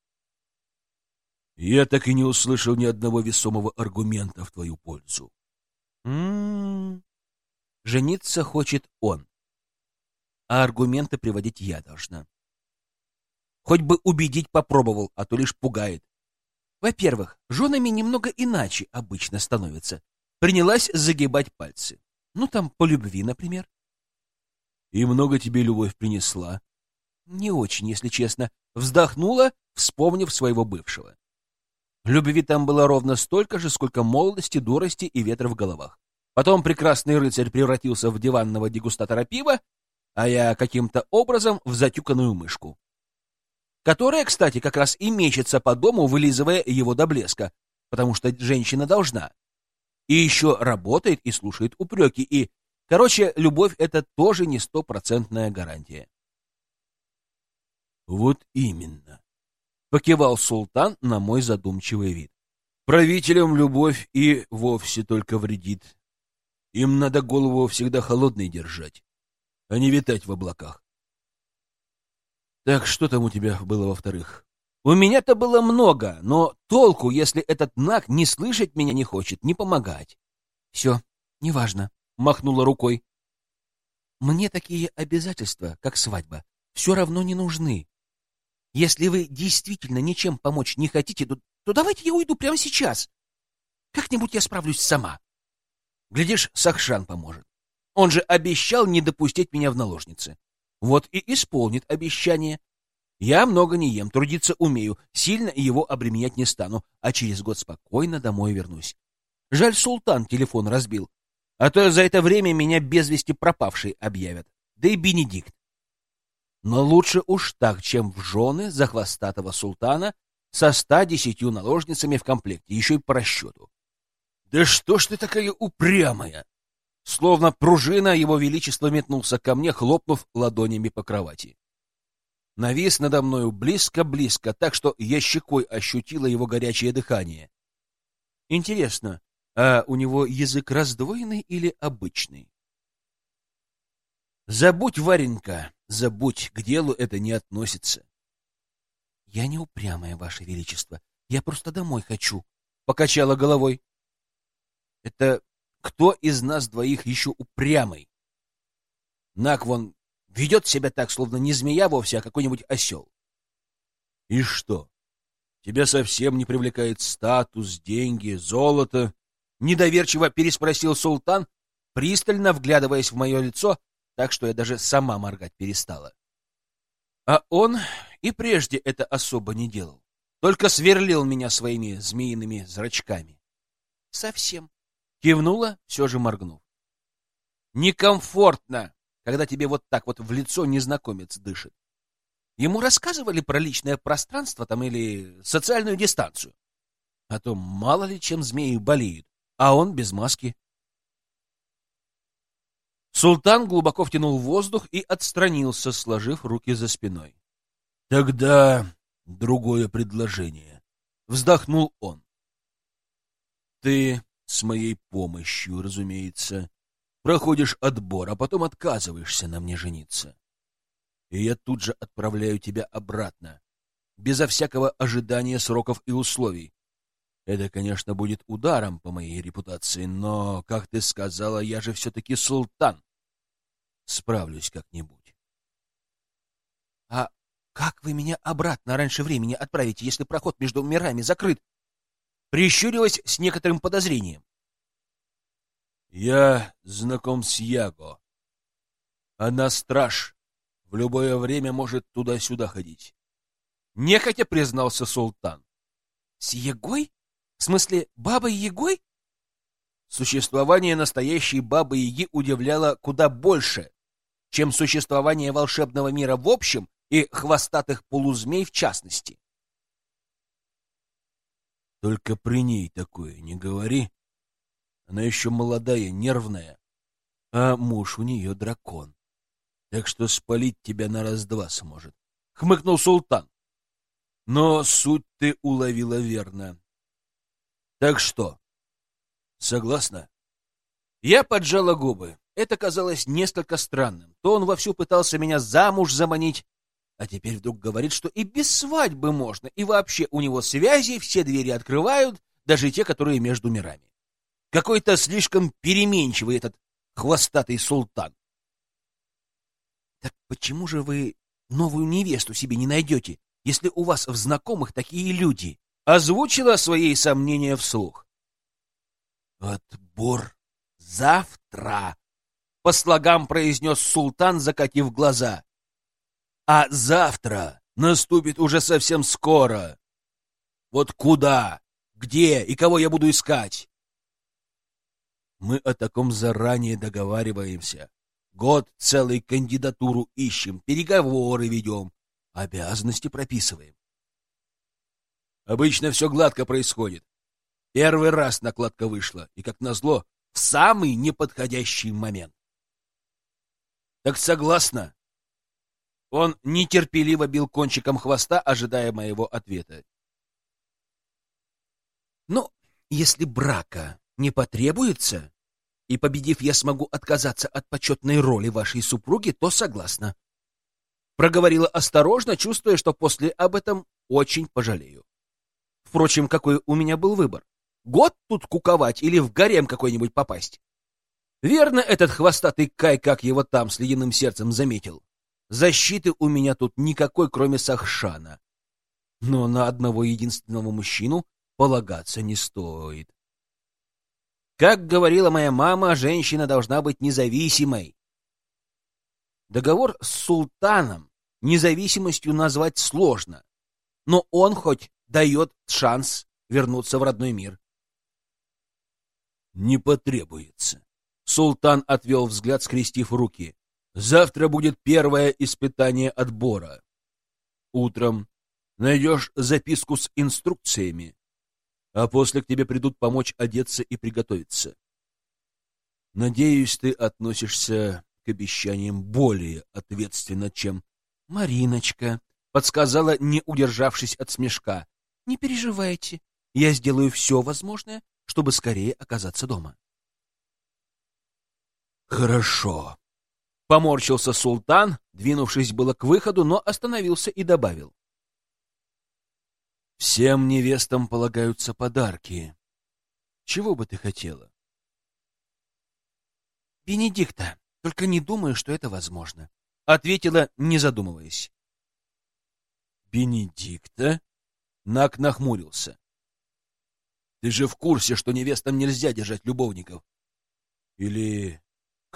Я так и не услышал ни одного весомого аргумента в твою пользу. М -м -м. Жениться хочет он, а аргументы приводить я должна. Хоть бы убедить попробовал, а то лишь пугает. Во-первых, женами немного иначе обычно становятся. Принялась загибать пальцы. Ну, там, по любви, например. И много тебе любовь принесла? Не очень, если честно. Вздохнула, вспомнив своего бывшего. Любви там было ровно столько же, сколько молодости, дурости и ветра в головах. Потом прекрасный рыцарь превратился в диванного дегустатора пива, а я каким-то образом в затюканную мышку которая, кстати, как раз и мечется по дому, вылизывая его до блеска, потому что женщина должна. И еще работает и слушает упреки. И, короче, любовь — это тоже не стопроцентная гарантия. Вот именно. Покивал султан на мой задумчивый вид. Правителям любовь и вовсе только вредит. Им надо голову всегда холодной держать, а не витать в облаках. Так что там у тебя было во-вторых? У меня-то было много, но толку, если этот наг не слышать меня не хочет, не помогать. Все, неважно, махнула рукой. Мне такие обязательства, как свадьба, все равно не нужны. Если вы действительно ничем помочь не хотите, то, то давайте я уйду прямо сейчас. Как-нибудь я справлюсь сама. Глядишь, Сахшан поможет. Он же обещал не допустить меня в наложницы. Вот и исполнит обещание. Я много не ем, трудиться умею, сильно его обременять не стану, а через год спокойно домой вернусь. Жаль, султан телефон разбил, а то за это время меня без вести пропавшей объявят, да и Бенедикт. Но лучше уж так, чем в жены за хвостатого султана со ста десятью наложницами в комплекте, еще и по расчету. «Да что ж ты такая упрямая!» Словно пружина его величества метнулся ко мне, хлопнув ладонями по кровати. Навис надо мною близко-близко, так что я щекой ощутила его горячее дыхание. Интересно, а у него язык раздвоенный или обычный? Забудь, Варенька, забудь, к делу это не относится. Я не упрямая, Ваше Величество, я просто домой хочу, — покачала головой. Это кто из нас двоих еще упрямый? Нак вон ведет себя так, словно не змея вовсе, а какой-нибудь осел. И что? Тебя совсем не привлекает статус, деньги, золото? Недоверчиво переспросил султан, пристально вглядываясь в мое лицо, так что я даже сама моргать перестала. А он и прежде это особо не делал, только сверлил меня своими змеиными зрачками. Совсем. Кивнула, все же моргнув. Некомфортно, когда тебе вот так вот в лицо незнакомец дышит. Ему рассказывали про личное пространство там или социальную дистанцию. А то мало ли чем змеи болеют, а он без маски. Султан глубоко втянул воздух и отстранился, сложив руки за спиной. — Тогда другое предложение. Вздохнул он. — Ты с моей помощью, разумеется. Проходишь отбор, а потом отказываешься на мне жениться. И я тут же отправляю тебя обратно, безо всякого ожидания сроков и условий. Это, конечно, будет ударом по моей репутации, но, как ты сказала, я же все-таки султан. Справлюсь как-нибудь. — А как вы меня обратно раньше времени отправите, если проход между мирами закрыт? Прищурилась с некоторым подозрением. «Я знаком с Яго. Она страж. В любое время может туда-сюда ходить». Нехотя признался султан. «С Егой? В смысле, бабой Егой?» Существование настоящей бабы-яги удивляло куда больше, чем существование волшебного мира в общем и хвостатых полузмей в частности. Только при ней такое не говори. Она еще молодая, нервная, а муж у нее дракон. Так что спалить тебя на раз-два сможет. Хмыкнул султан. Но суть ты уловила верно. Так что, согласна? Я поджала губы. Это казалось несколько странным. То он вовсю пытался меня замуж заманить, а теперь вдруг говорит, что и без свадьбы можно, и вообще у него связи, все двери открывают, даже те, которые между мирами. Какой-то слишком переменчивый этот хвостатый султан. Так почему же вы новую невесту себе не найдете, если у вас в знакомых такие люди? Озвучила свои сомнения вслух. Отбор завтра, по слогам произнес султан, закатив глаза. А завтра наступит уже совсем скоро. Вот куда, где и кого я буду искать? Мы о таком заранее договариваемся. Год целый кандидатуру ищем, переговоры ведем, обязанности прописываем. Обычно все гладко происходит. Первый раз накладка вышла, и, как назло, в самый неподходящий момент. Так согласна? Он нетерпеливо бил кончиком хвоста, ожидая моего ответа. Ну, если брака не потребуется, и, победив, я смогу отказаться от почетной роли вашей супруги, то согласна. Проговорила осторожно, чувствуя, что после об этом очень пожалею. Впрочем, какой у меня был выбор? Год тут куковать или в гарем какой-нибудь попасть? Верно, этот хвостатый Кай, как его там с ледяным сердцем заметил. Защиты у меня тут никакой, кроме Сахшана. Но на одного единственного мужчину полагаться не стоит. Как говорила моя мама, женщина должна быть независимой. Договор с султаном независимостью назвать сложно, но он хоть дает шанс вернуться в родной мир. Не потребуется. Султан отвел взгляд, скрестив руки. Завтра будет первое испытание отбора. Утром найдешь записку с инструкциями, а после к тебе придут помочь одеться и приготовиться. Надеюсь, ты относишься к обещаниям более ответственно, чем Мариночка, подсказала, не удержавшись от смешка. Не переживайте, я сделаю все возможное, чтобы скорее оказаться дома. Хорошо. Поморщился султан, двинувшись было к выходу, но остановился и добавил. Всем невестам полагаются подарки. Чего бы ты хотела? Бенедикта, только не думаю, что это возможно, ответила, не задумываясь. Бенедикта? Нак нахмурился. Ты же в курсе, что невестам нельзя держать любовников? Или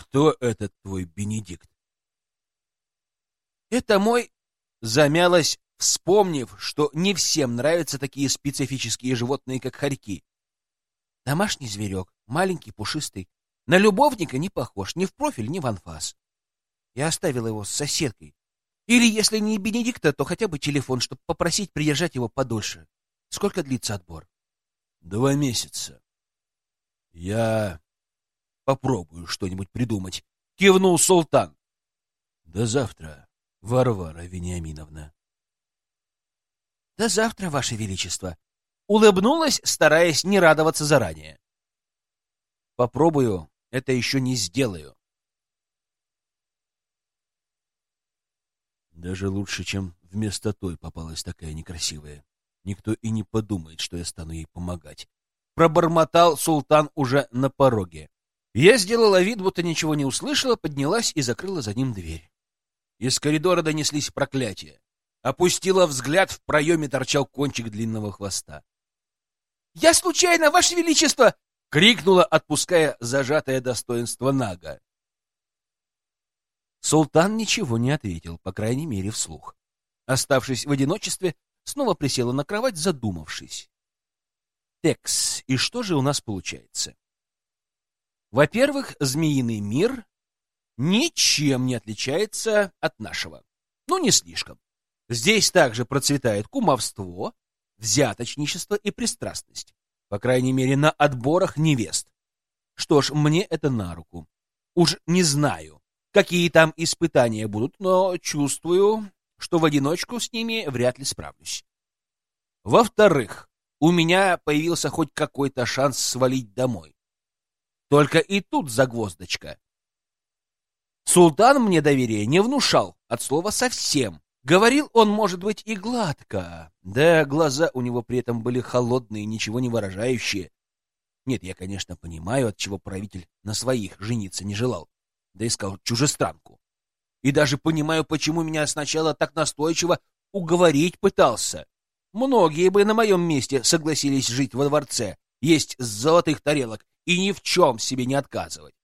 кто этот твой Бенедикт? Это мой... Замялась, вспомнив, что не всем нравятся такие специфические животные, как хорьки. Домашний зверек, маленький, пушистый. На любовника не похож, ни в профиль, ни в анфас. Я оставила его с соседкой. Или, если не Бенедикта, то хотя бы телефон, чтобы попросить придержать его подольше. Сколько длится отбор? Два месяца. Я Попробую что-нибудь придумать. Кивнул султан. До завтра, Варвара Вениаминовна. До завтра, Ваше Величество. Улыбнулась, стараясь не радоваться заранее. Попробую, это еще не сделаю. Даже лучше, чем вместо той попалась такая некрасивая. Никто и не подумает, что я стану ей помогать. Пробормотал султан уже на пороге. Я сделала вид, будто ничего не услышала, поднялась и закрыла за ним дверь. Из коридора донеслись проклятия. Опустила взгляд, в проеме торчал кончик длинного хвоста. — Я случайно, Ваше Величество! — крикнула, отпуская зажатое достоинство Нага. Султан ничего не ответил, по крайней мере, вслух. Оставшись в одиночестве, снова присела на кровать, задумавшись. Текс, и что же у нас получается? Во-первых, змеиный мир ничем не отличается от нашего. Ну, не слишком. Здесь также процветает кумовство, взяточничество и пристрастность. По крайней мере, на отборах невест. Что ж, мне это на руку. Уж не знаю, какие там испытания будут, но чувствую, что в одиночку с ними вряд ли справлюсь. Во-вторых, у меня появился хоть какой-то шанс свалить домой. Только и тут загвоздочка. Султан мне доверия не внушал, от слова совсем. Говорил он, может быть, и гладко. Да, глаза у него при этом были холодные, ничего не выражающие. Нет, я, конечно, понимаю, от чего правитель на своих жениться не желал, да искал чужестранку. И даже понимаю, почему меня сначала так настойчиво уговорить пытался. Многие бы на моем месте согласились жить во дворце, есть золотых тарелок и ни в чем себе не отказывать.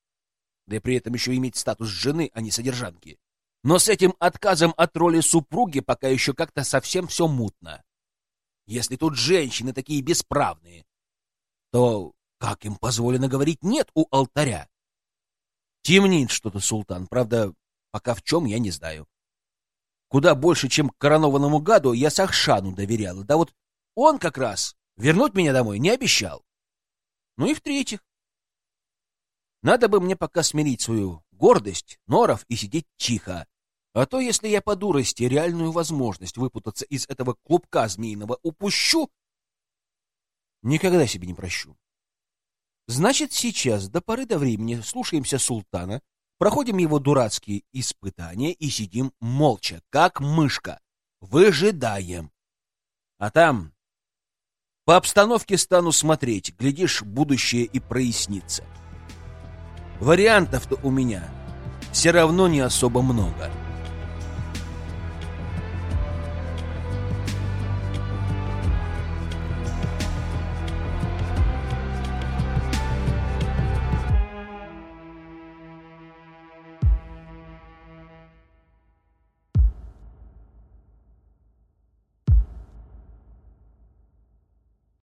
Да и при этом еще иметь статус жены, а не содержанки. Но с этим отказом от роли супруги пока еще как-то совсем все мутно. Если тут женщины такие бесправные, то как им позволено говорить «нет» у алтаря? Темнит что-то, султан, правда, пока в чем я не знаю. Куда больше, чем коронованному гаду, я Сахшану доверяла. Да вот он как раз вернуть меня домой не обещал. Ну и в-третьих, надо бы мне пока смирить свою гордость, норов и сидеть тихо. А то, если я по дурости реальную возможность выпутаться из этого клубка змеиного упущу, никогда себе не прощу. Значит, сейчас до поры до времени слушаемся султана, проходим его дурацкие испытания и сидим молча, как мышка, выжидаем. А там по обстановке стану смотреть, глядишь, будущее и прояснится. Вариантов-то у меня все равно не особо много.